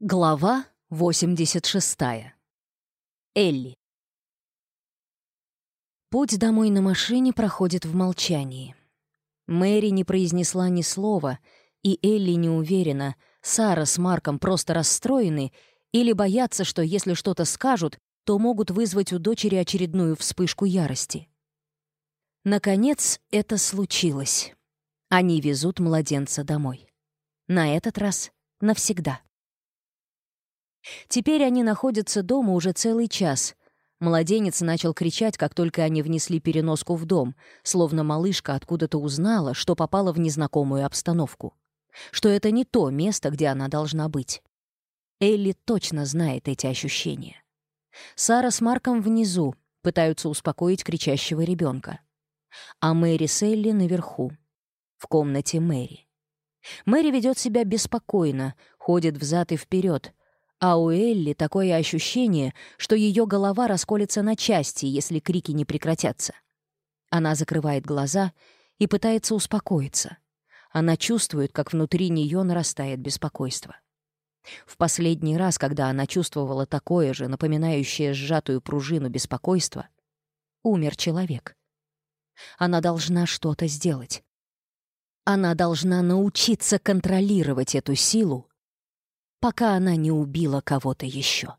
Глава 86. Элли. Путь домой на машине проходит в молчании. Мэри не произнесла ни слова, и Элли не уверена, Сара с Марком просто расстроены или боятся, что если что-то скажут, то могут вызвать у дочери очередную вспышку ярости. Наконец, это случилось. Они везут младенца домой. На этот раз навсегда. Теперь они находятся дома уже целый час. Младенец начал кричать, как только они внесли переноску в дом, словно малышка откуда-то узнала, что попала в незнакомую обстановку. Что это не то место, где она должна быть. Элли точно знает эти ощущения. Сара с Марком внизу, пытаются успокоить кричащего ребенка. А Мэри с Элли наверху, в комнате Мэри. Мэри ведет себя беспокойно, ходит взад и вперед, а у Элли такое ощущение, что ее голова расколется на части, если крики не прекратятся. Она закрывает глаза и пытается успокоиться. Она чувствует, как внутри нее нарастает беспокойство. В последний раз, когда она чувствовала такое же, напоминающее сжатую пружину беспокойства, умер человек. Она должна что-то сделать. Она должна научиться контролировать эту силу, пока она не убила кого-то еще.